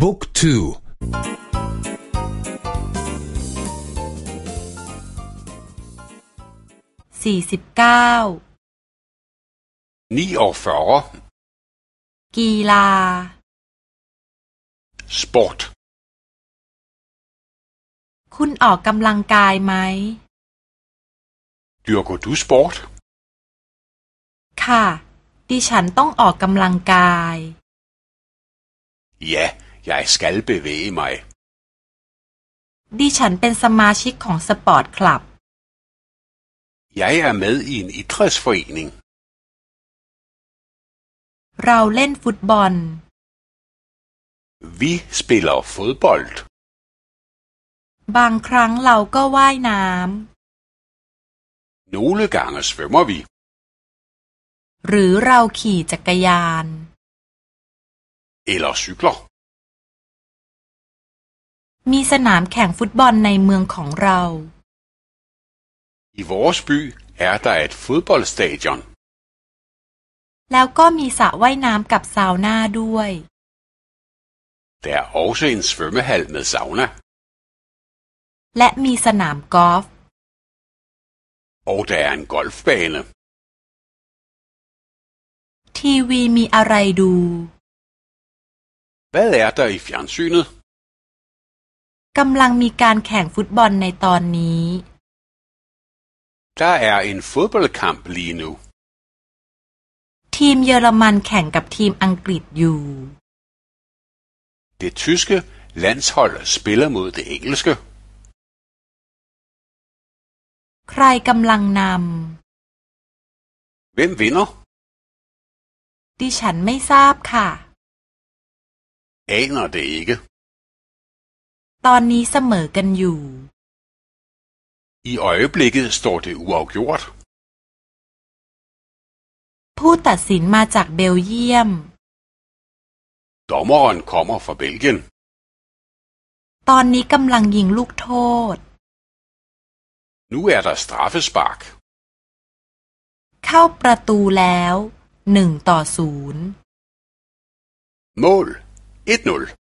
book twoสี่สิบเก้ากีฬาสปอร์ตคุณออกกำลังกายไหม Dyrker du sport? ค่ะ ดิฉันต้องออกกำลังกาย Ja, jeg skal bevæge mig. ดิฉันเป็นสมาชิกของสปอร์ตคลับ Jeg er med i en idrætsforening. เราเล่นฟุตบอล Vi spiller fodbold. บางครั้งเราก็ว่ายน้ำ Nogle gange svømmer vi. หรือเราขี่จักรยาน Eller cykler. มีสนามแข่งฟุตบอลในเมืองของเรา I vores by er der et fodboldstadion. แล้วก็มีสระว่ายน้ำกับซาวน่าด้วย Der er også en svømmehal med sauna. และมีสนามกอล์ฟ Og der er en golfbane. ทีวีมีอะไรดู Hvad er der i fjernsynet? กำลังมีการแข่งฟุตบอลในตอนนี้ Der er en fodboldkamp lige nu. ทีมเยอรมันแข่งกับทีมอังกฤษอยู่ Det tyske landshold spiller mod det engelske. ใครกำลังนำ Hvem vinder ดิฉันไม่ทราบค่ะ Aner det ikke ตอนนี้เสมอกันอยู่ I øjeblikket står det uafgjort ผู้ตัดสินมาจากเบลเยียม Dommeren kommer fra Belgien ตอนนี้กำลังยิงลูกโทษ Nu er der straffespark เข้าประตูแล้วหนึ่งต่อศูนย์ Mål 1-0